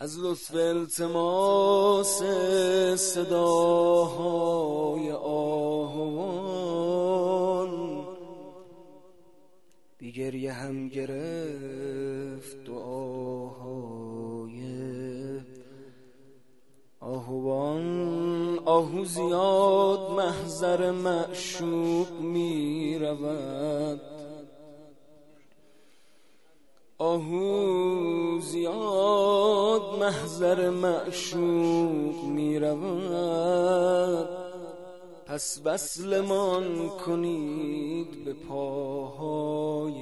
از لطف التماس صداهای آهوان. بیگریه هم گرفت دعاهای آهوان. آهو زیاد محضر معشوق می رود آهو محضر معشوق می رود پس بسلمان کنید به پاهای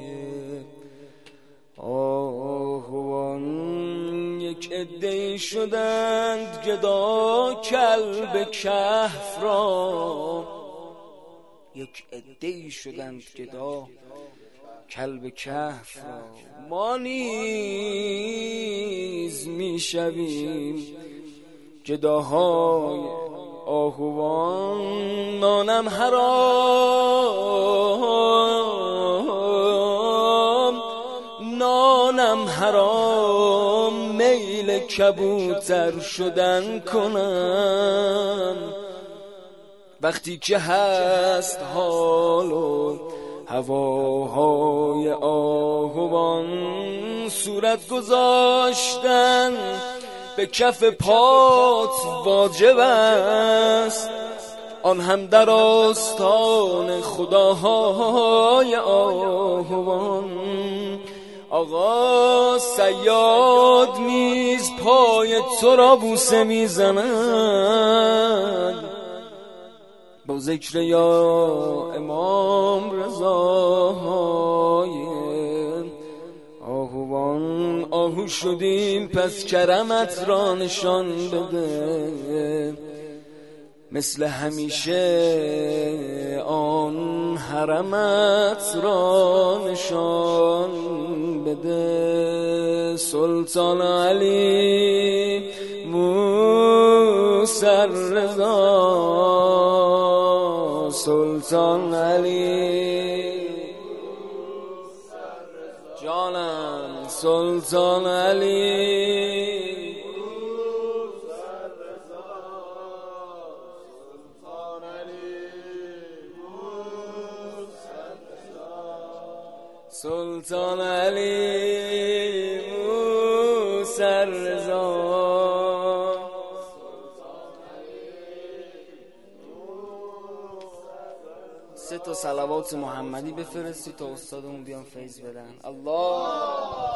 آهوان. یک عده شدند گدا کلب کهف را. یک عده شدند گدا کلب کهف را. ما نیز می‌شویم. گداهای آهوان نانم حرام. نانم حرام. میل کبوتر شدن کنم. وقتی که هست حالو هواهای آهوان صورت گذاشتن به کف پات واجب است. آن هم در آستان خداهای آهوان. آقا سیاد میز پای تو را بوسه می‌زند. با ذکر یا امام رضاهای آهو شدیم پس کرمت را نشان بده. مثل همیشه آن حرمت را نشان بده. سلطان علی موسر رضا سلطان علی جانم. سلطان علی. سلطان علی موسر رضا. سه تا صلوات محمدی بفرستی تا استادمون بیان فیض بدن. الله.